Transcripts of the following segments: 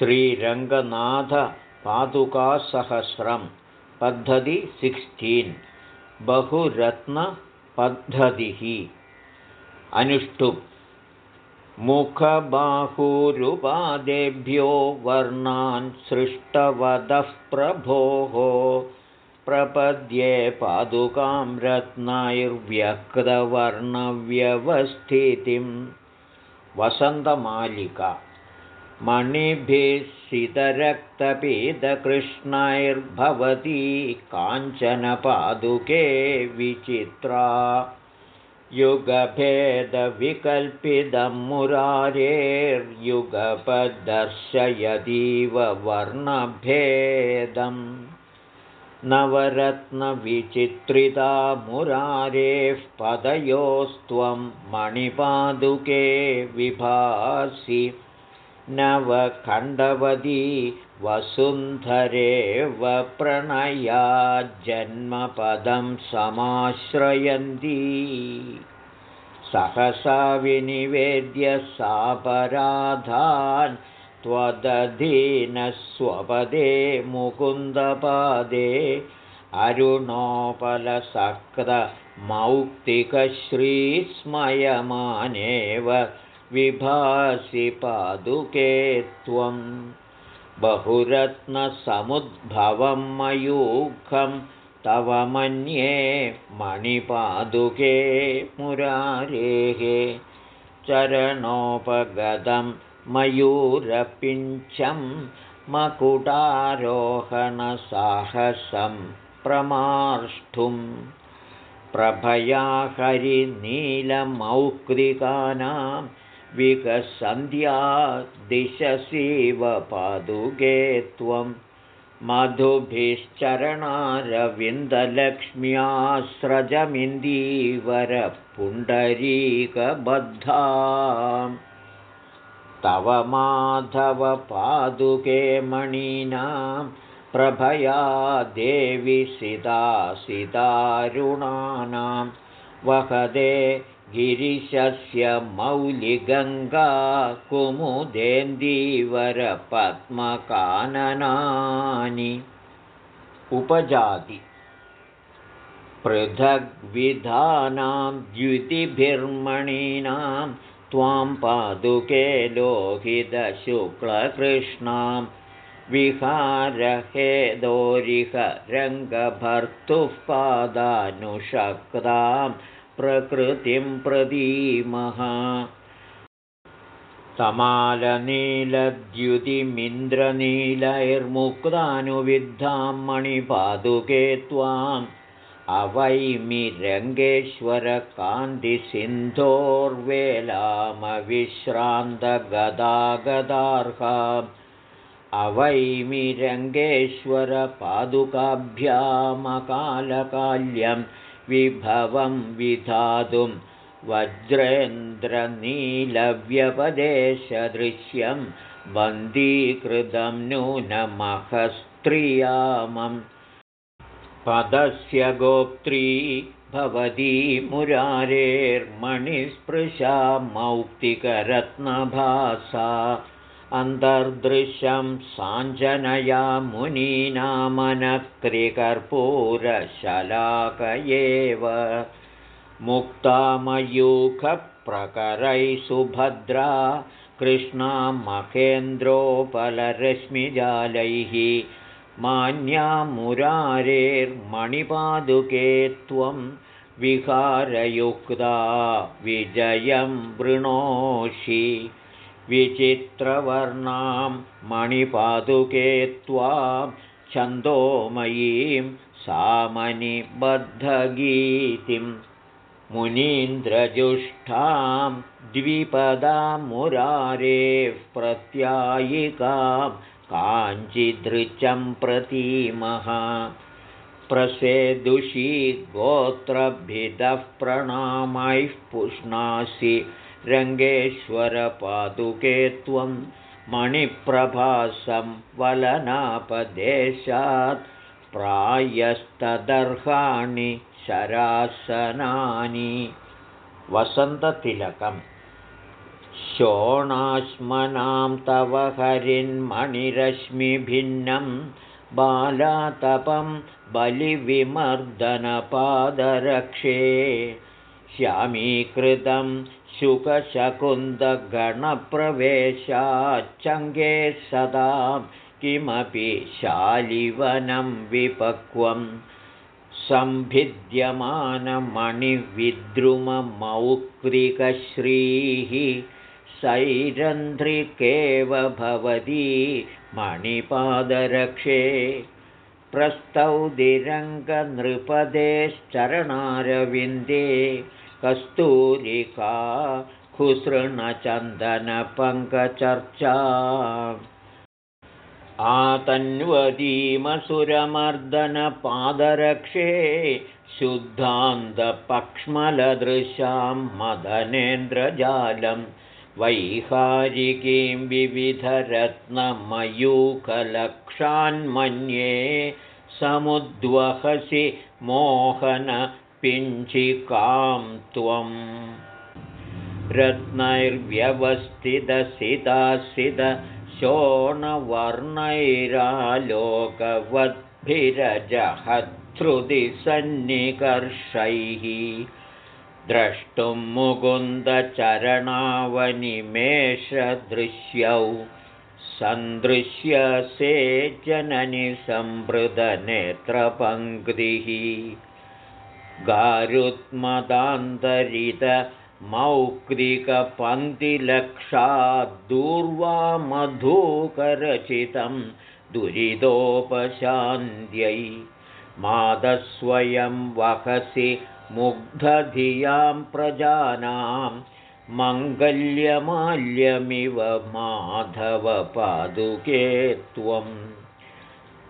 श्रीरङ्गनाथपादुकासहस्रं पद्धति सिक्स्टीन् बहुरत्नपद्धतिः। अनुष्टुप् मुखबाहुरुपादेभ्यो वर्णान् सृष्टवदः प्रभोः। प्रपद्ये पादुकां रत्नैर्व्यक्तवर्णव्यवस्थितिं वसन्तमालिका मणिभिः काञ्चनपादुके विचित्रा। युगभेदविकल्पितं मुरारेर्युगपदर्शयतीव वर्णभेदम्। नवरत्नविचित्रिता मुरारेः पदयोस्त्वं मणिपादुके विभासि नवखण्डवती वसुन्धरेव प्रणया जन्मपदं समाश्रयन्ती। सहसा विनिवेद्य सापराधान् त्वदधीनस्वपदे मुकुन्दपादे अरुणोपलसक्तमौक्तिकश्रीस्मयमानेव विभासि पादुके त्वं। बहुरत्नसमुद्भवं मयूखं तव मन्ये मणिपादुके मुरारेः। चरणोपगतं मयूरपिञ्चं मकुटारोहणसाहसं प्रमार्ष्टुम् प्रभया हरिनीलमौक्तिकानां विकसन्ध्या दिशसीव पादुके त्वं मधुभिश्चरणारविन्दलक्ष्म्यास्रजमिन्दीवरपुण्डरीकबद्धा तव माधवपादुके मणीनां प्रभया देवि सितासितारुणानां वहदे गिरिशस्य मौलिगङ्गा कुमुदेन्दीवरपद्मकाननानि उपजाति। पृथग्विधानां द्युतिभिर्मणीनां त्वां पादुके लोहितशुक्लकृष्णां। विहारहेदोरिह रङ्गभर्तुः पादानुशक्तां प्रकृतिं प्रदीमः। तमालनीलद्युतिमिन्द्रनीलैर्मुक्तानुविद्धां मणिपादुके त्वाम्। अवैमिरङ्गेश्वरकान्तिसिन्धोर्वेलामविश्रान्तगदागदार्हा अवैमिरङ्गेश्वरपादुकाभ्यामकालकाल्यं विभवं विधातुं वज्रेन्द्रनीलव्यपदेशदृश्यं बन्दीकृतं नूनमहस्त्रियामम् पदस्य गोप्त्री भवती मुरारेर्मणिस्पृशा मौक्तिकरत्नभासा अन्तर्दृशं साञ्जनया मुनीनामनक्त्रिकर्पूरशलाक एव मुक्तामयूखप्रकरैः सुभद्रा कृष्णा महेन्द्रोपलरश्मिजालैः मान्या मुरारेर्मणिपादुके त्वं विहारयुक्ता विजयं वृणोषि विचित्रवर्णां मणिपादुके त्वां छन्दोमयीं सामनिबद्धगीतिं मुनीन्द्रजुष्टां द्विपदां मुरारेः प्रत्यायिकां काञ्चिदृचं प्रतीमः प्रसेदुषी गोत्रभिदः प्रणामैः पुष्णासि रङ्गेश्वरपादुके त्वं मणिप्रभासं वलनापदेशात् प्रायस्तदर्हाणि शरासनानि। वसन्ततिलकम्। शोणाश्मनां तव हरिन्मणिरश्मिभिन्नं बालातपं बलिविमर्दनपादरक्षे। श्यामीकृतं शुकशकुन्दगणप्रवेशाच्चङ्गे सदा किमपि शालिवनं विपक्वं सम्भिद्यमानमणिविद्रुममौक्तिकश्रीः सैरन्ध्रिकेव भवती मणिपादरक्षे प्रस्तौदिरङ्गनृपदेश्चरणारविन्दे कस्तूरिका खुसृणचन्दनपङ्कचर्चा। आतन्वतीमसुरमर्दनपादरक्षे शुद्धान्तपक्ष्मलदृशां मदनेन्द्रजालं वैहारिकीं विविधरत्नमयूखलक्षान्मन्ये समुद्वहसि मोहनपिञ्चिकां त्वम् रत्नैर्व्यवस्थितसिदासिद शोणवर्णैरालोकवद्भिरजहृदिसन्निकर्षैः द्रष्टुं मुकुन्दचरणावनिमेषदृश्यौ सन्दृश्यसे जननि संवृतनेत्रपङ्क्तिः गारुत्मदान्तरित मौक्तिकपङ्क्तिलक्षाद्दूर्वामधूकरचितं दुरितोपशान्त्यै मादस्वयं वहसि मुग्धधियां प्रजानां मङ्गल्यमाल्यमिव माधवपादुके त्वम्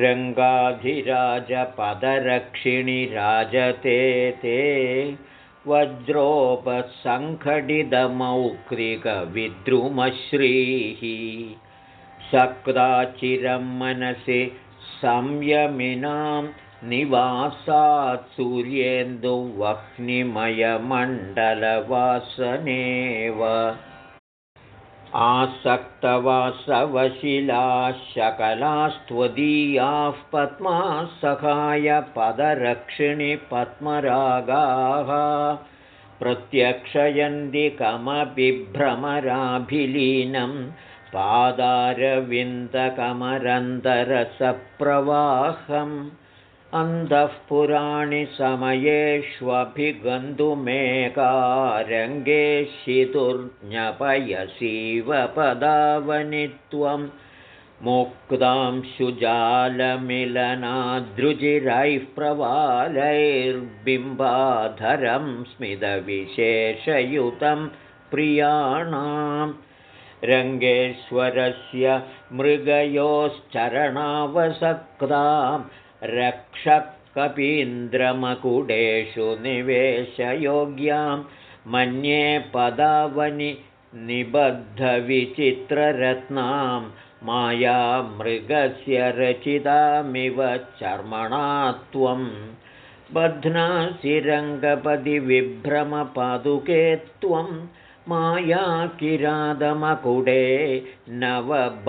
रङ्गाधिराजपदरक्षिणि राजते ते वज्रोपसङ्घटितमौक्तिकविद्रुमश्रीः सक्ताचिरं मनसि संयमिनां निवासात् सूर्येन्दुवह्निमयमण्डलवासनेव आसक्तवासवशिलाशकलास्त्वदीयाः पद्मासखायपदरक्षिणि पद्मरागाः प्रत्यक्षयन्ति कमपि भ्रमराभिलीनं पादारविन्दकमरन्दरसप्रवाहम् अन्तःपुराणि समयेष्वभिगन्तुमेकारङ्गेशितुर्ज्ञपयसीव पदावनि त्वं मुक्तांशुजालमिलनादृजिरैः प्रवालैर्बिम्बाधरं स्मितविशेषयुतं प्रियाणां। रङ्गेश्वरस्य मृगयोश्चरणावसक्तां रक्षकपीन्द्रमकुडेषु निवेशयोग्यां मन्ये पदावनि निबद्धविचित्ररत्नां मायामृगस्य रचितामिव चर्मणा त्वं बध्नासि रङ्गपदिविभ्रमपादुके त्वं मायाकिरादमकुडे नवबर्हमालाम्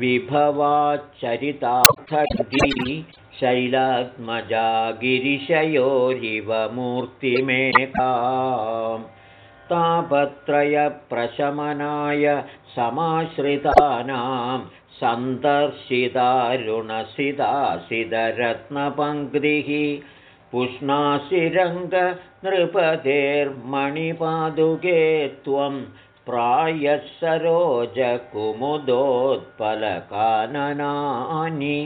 आत्मोपमानविभवाच्चरितार्थी शैलात्मजा गिरिशयोरिव मूर्तिमेका तापत्रयप्रशमनाय समाश्रितानां सन्दर्शितारुणसिदासिदरत्नपङ्क्तिः पुष्णासिरङ्गनृपतेर्मणिपादुके त्वं प्रायः सरोजकुमुदोत्पलकाननानि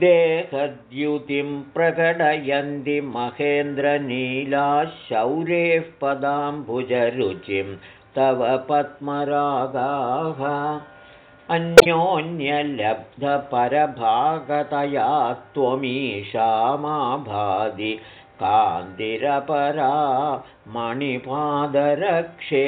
देहद्युतिं प्रकटयन्ति महेन्द्रनीलाशौरेः पदाम्बुजरुचिं तव पद्मरागाः अन्योन्यलब्धपरभागतया त्वमीशामाभादि कान्तिरपरा मणिपादरक्षे।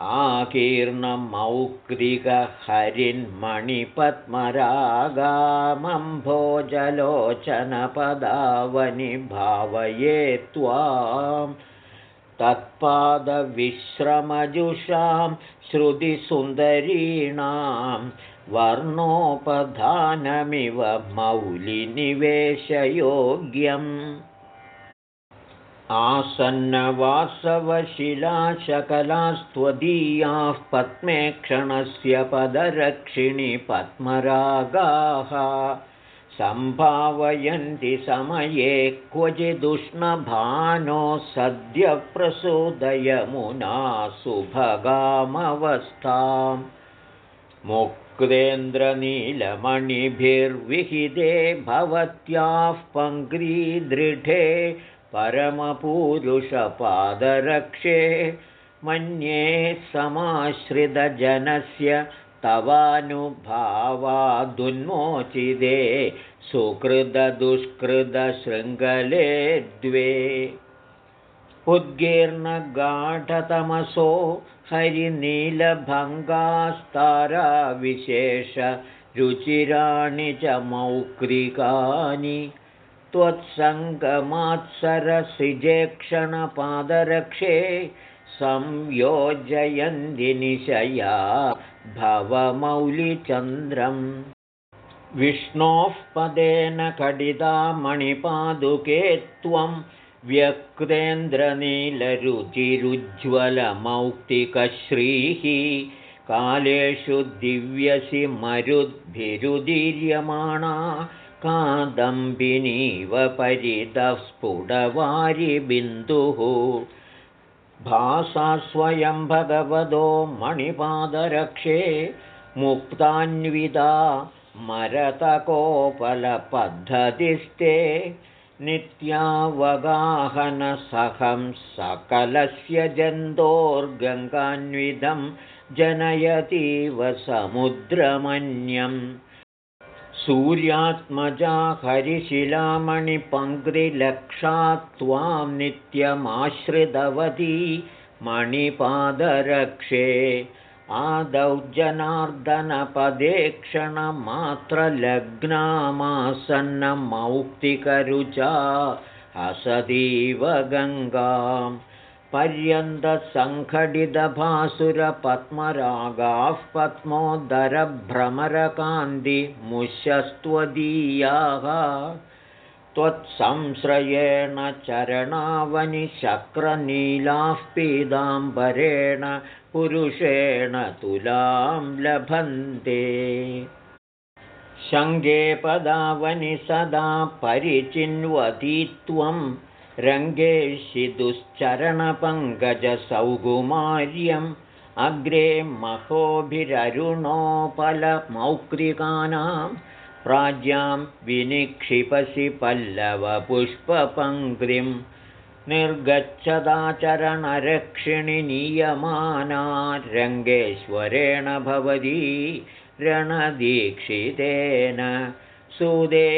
आकीर्णमौक्तिकहरिन्मणिपद्मरागामम्भोजलोचनपदावनि भावये त्वां। तत्पादविश्रमजुषां श्रुतिसुन्दरीणां वर्णोपधानमिव मौलिनिवेशयोग्यम्। आसन्नवासवशिलाशकलास्त्वदीयाः पद्मे क्षणस्य पदरक्षिणि पद्मरागाः सम्भावयन्ति समये क्वचिदुष्णभानो सद्यप्रसूदयमुना सुभगामवस्थां मुक्तेन्द्रनीलमणिभिर्विहिते भवत्याः पङ्क्रीदृढे परमपूरुषपादरक्षे मन्ये समाश्रितजनस्य तवानुभावादुन्मोचिते सुकृतदुष्कृतशृङ्गले द्वे उद्गीर्णगाढतमसो हरिनीलभङ्गास्ताराविशेषरुचिराणि च मौक्रिकानि त्वत्सङ्गमात्सरसिजेक्षणपादरक्षे संयोजयन्ति निशया भवमौलिचन्द्रम्। विष्णोः पदेन कडिता मणिपादुके त्वं व्यक्तेन्द्रनीलरुचिरुज्ज्वलमौक्तिकश्रीः कालेषु दिव्यसि मरुद्भिरुदीर्यमाणा कादम्बिनीव परितः स्फुटवारिबिन्दुः भासा स्वयं भगवतो मणिपादरक्षे मुक्तान्विता मरतकोपलपद्धतिस्ते नित्यावगाहनसहं सकलस्य जन्तोर्गङ्गान्वितं जनयतीव समुद्रमन्यम्। सूर्यात्मजा हरिशिलामणिपङ्क्तिलक्षा त्वां नित्यमाश्रितवती मणिपादरक्षे आदौ जनार्दनपदे क्षणमात्रलग्नामासन्नमौक्तिकरुचा हसतीव गङ्गाम् पर्यन्तसङ्घटितभासुरपद्मरागाः पद्मोदरभ्रमरकान्तिमुष्यस्त्वदीयाः त्वत्संश्रयेण चरणावनिशक्रनीलाः पीताम्बरेण पुरुषेण तुलां लभन्ते। शङ्गे पदावनि सदा परिचिन्वती त्वं। रङ्गेशिदुश्चरणपङ्कजसौकुमार्यम् अग्रे महोभिररुणोपलमौक्रिकानां प्राज्यां विनिक्षिपसि पल्लवपुष्पपङ्क्तिं निर्गच्छदाचरणरक्षिणि नीयमाना रङ्गेश्वरेण भवती रणदीक्षितेन। सुदे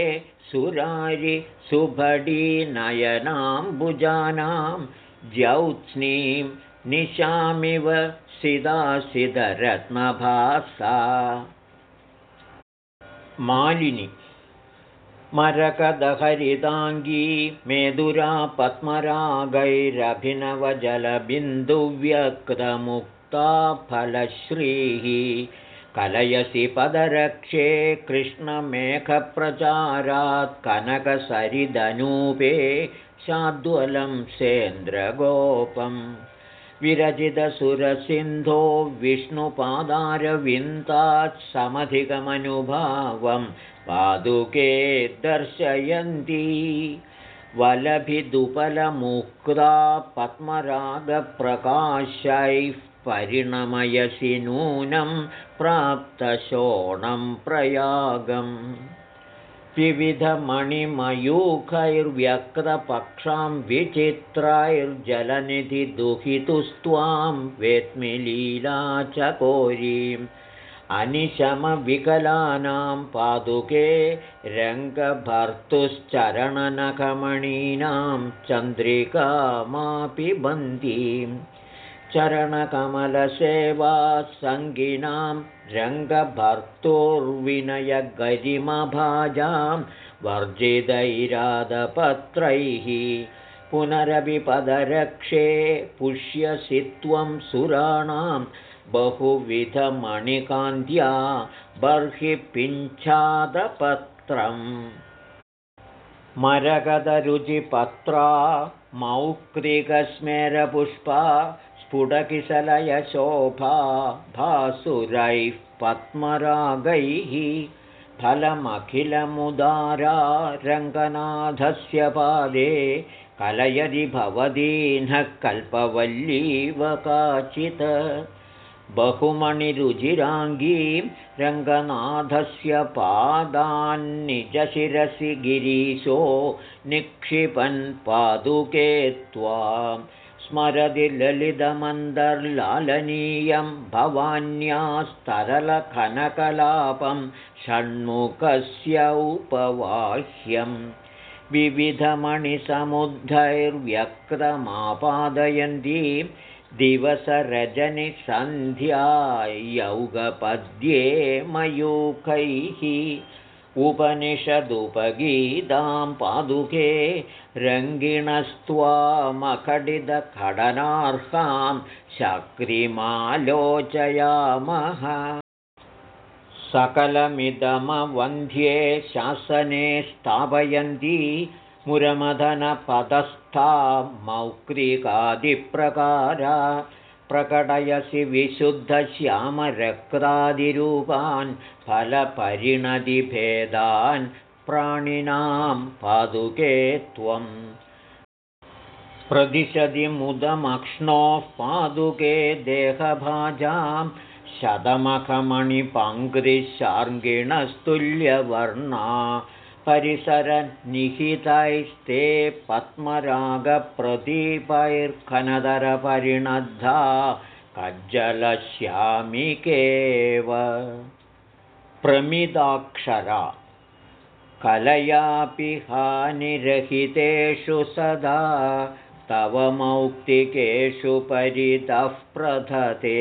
सुरारि सुभडीनयनाम्बुजानां ज्यौत्स्नीं निशामिव सिदासिदरत्नभासा। मालिनी मरकदहरिताङ्गी मेदुरा पद्मरागैरभिनवजलबिन्दुव्यक्तमुक्ता फलश्रीः। कलयसि पदरक्षे कृष्णमेघप्रचारात् कनकसरिदनूपे शाद्वलं सेन्द्रगोपम् विरचितसुरसिन्धो विष्णुपादारविन्तात् समधिकमनुभावं पादुके दर्शयन्ती। वलभिदुपलमुक्ता पद्मरागप्रकाशैः परिणमयसि नूनं प्राप्तशोणं प्रयागम् विविधमणिमयूखैर्व्यक्तपक्षां विचित्रैर्जलनिधिदुहितुस्त्वां वेत्मिलीला चकोरीं अनिशमविकलानां पादुके रङ्गभर्तुश्चरणनकमणीनां चन्द्रिकामापि बन्दीं चरणकमलसेवा सङ्गिनां रङ्गभर्तुर्विनयगरिमभाजां वर्जितैरादपत्रैः पुनरविपदरक्षे पुष्यसि त्वं सुराणां बहुविधमणिकान्त्या बर्हि पिञ्छादपत्रम्। मरगदरुचिपत्रा मौक्तिकस्मेरपुष्पा स्फुटकिशलयशोभा भासुरैः पद्मरागैः फलमखिलमुदारा रङ्गनाथस्य पादे कलयदि भवदीनः कल्पवल्लीव काचित् बहुमणिरुजिराङ्गीं रङ्गनाथस्य पादान्निजशिरसि गिरीशो निक्षिपन् पादुके त्वां स्मरति ललितमन्दर्लालनीयं भवान्यास्तरलखनकलापं षण्मुखस्य उपवाह्यम् विविधमणिसमुद्धैर्व्यक्तमापादयन्तीं दिवसरजनिसन्ध्यायौगपद्ये मयूखैः उपनिषदुपगीतां पादुके रङ्गिणस्त्वामखडितखडनार्हां शक्रिमालोचयामः सकलमिदमवन्ध्ये शासने स्थापयन्ती मुरमदनपदस्था मौक्रिकादिप्रकारा प्रकटयसि विशुद्धश्यामरक्तादिरूपान् फलपरिणतिभेदान् प्राणिनां पादुके त्वम् प्रदिशति मुदमक्ष्णोः पादुके देहभाजां शतमखमणिपङ्क्तिशार्ङ्गिणस्तुल्यवर्णा परिसरनिहितैस्ते पद्मरागप्रदीपैर्खनदरपरिणद्धा कज्जलश्यामिकेव। प्रमिदाक्षरा। कलयापि हानिरहितेषु सदा तव मौक्तिकेषु परितः प्रथते।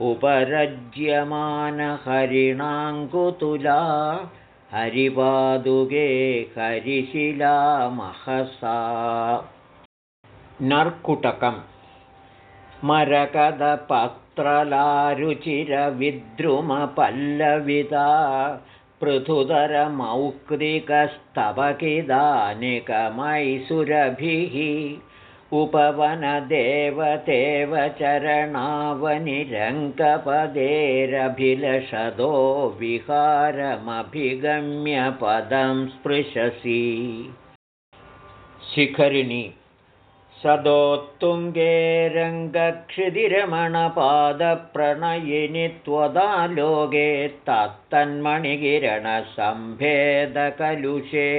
उपरज्यमानहरिणाङ्कुतुला हरिपादुके हरिशिला महसा। नर्कुटकं मरकदपत्रलारुचिरविद्रुमपल्लविता पृथुधरमौक्तिकस्तवकिदानिकमैसुरभिः उपवनदेवतेव चरणावनिरङ्कपदेरभिलषदो विहारमभिगम्य पदं स्पृशसि। शिखरिणि सदोत्तुङ्गे रङ्गक्षितिरमणपादप्रणयिनि त्वदालोके तत्तन्मणिकिरणसम्भेदकलुषे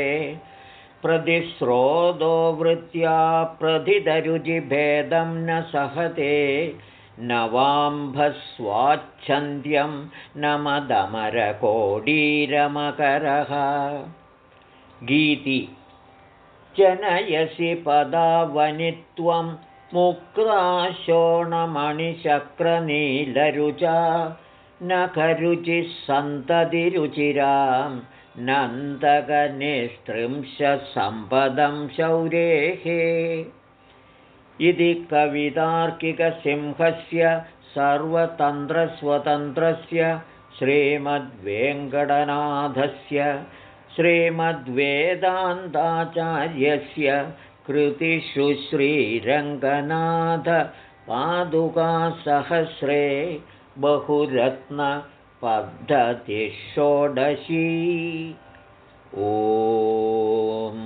प्रतिस्रोतो वृत्त्या प्रथितरुचिभेदं न सहते नवाम्भस्वाच्छन्द्यं नमदमरकोडीरमकरः गीति। जनयसि पदावनित्वं मुक्ताशोणमणिशक्रनीलरुचा न करुचिः सन्ततिरुचिराम् नन्दकनिस्त्रिंशत्सम्पदं शौरेः इति कवितार्किकसिंहस्य सर्वतन्त्रस्वतन्त्रस्य श्रीमद्वेङ्कटनाथस्य श्रीमद्वेदान्ताचार्यस्य कृतिषु श्रीरङ्गनाथपादुकासहस्रे बहुरत्न पद्धतिः षोडशी ॐ